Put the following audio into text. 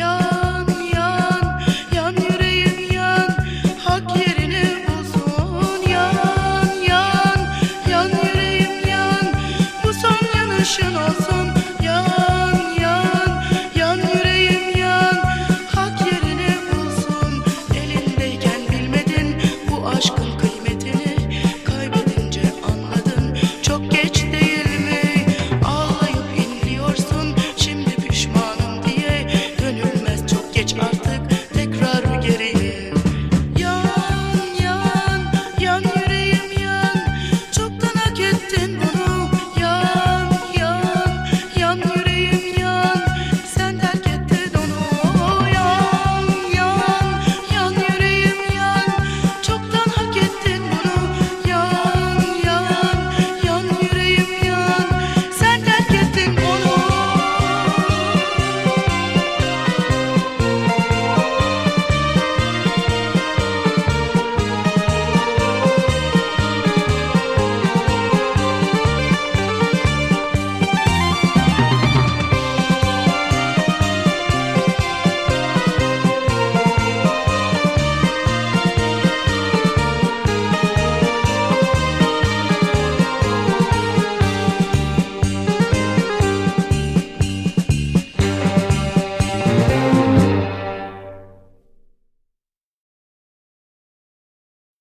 olsun